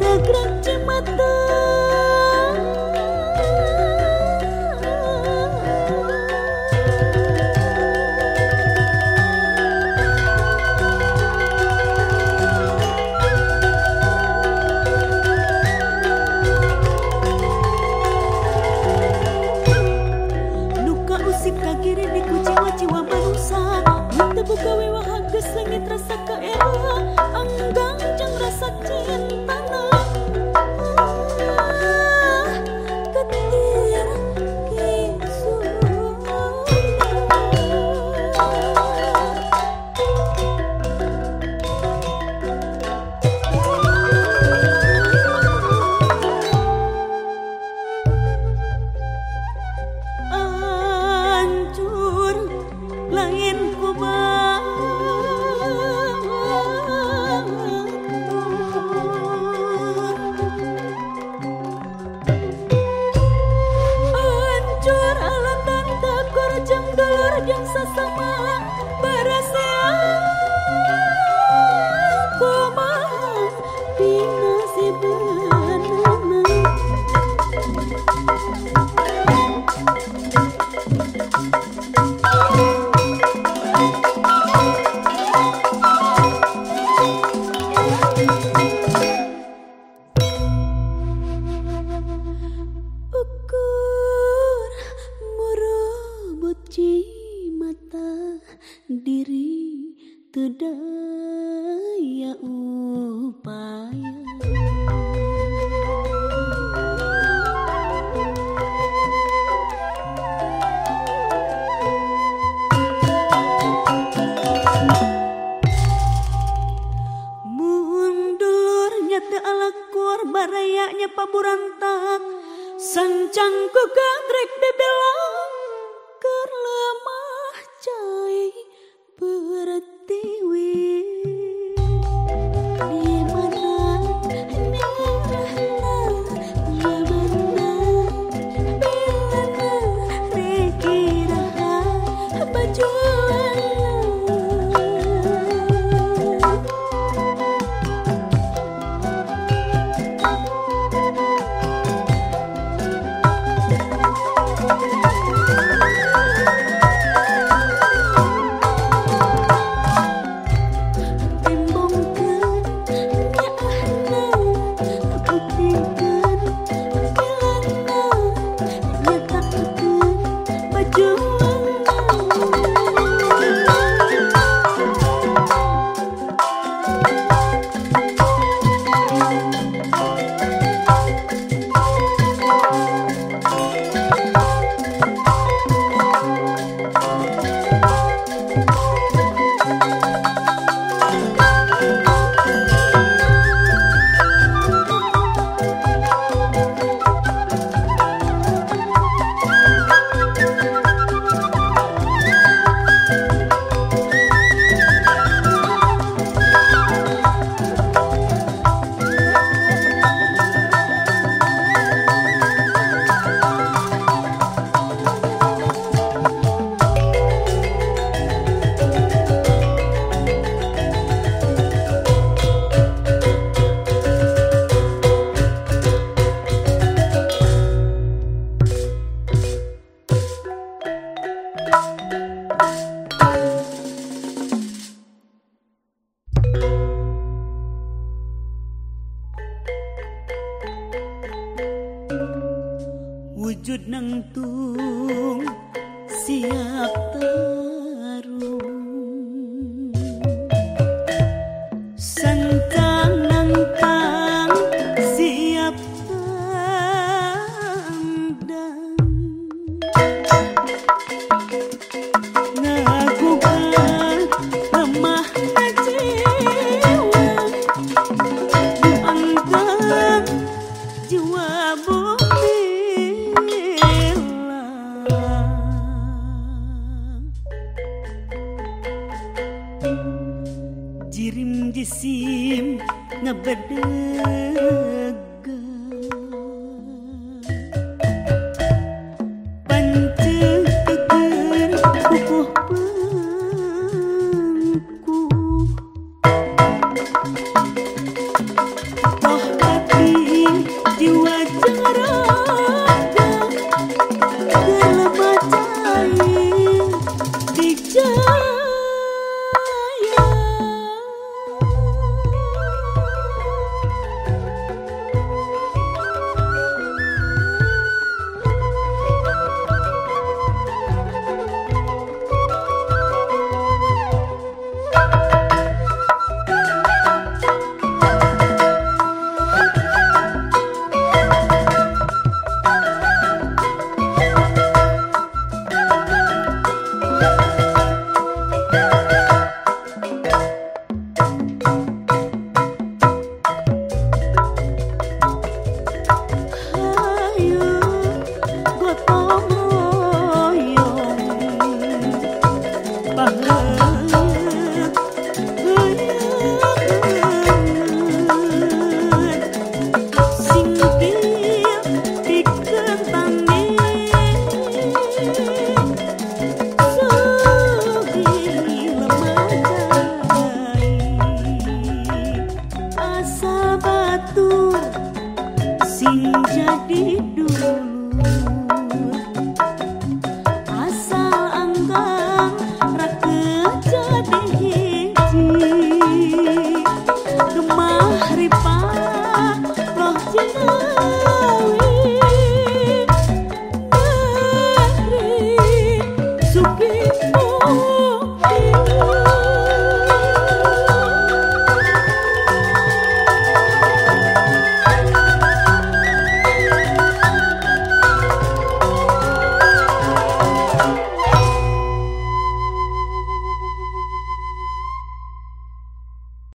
regret de matar. upaya mundurnya telah kuar barayaknya paburantak sancangku gandrek bebelah sujud nang tung siap tahu Hakim ngebede rasa batu sing jadi dulu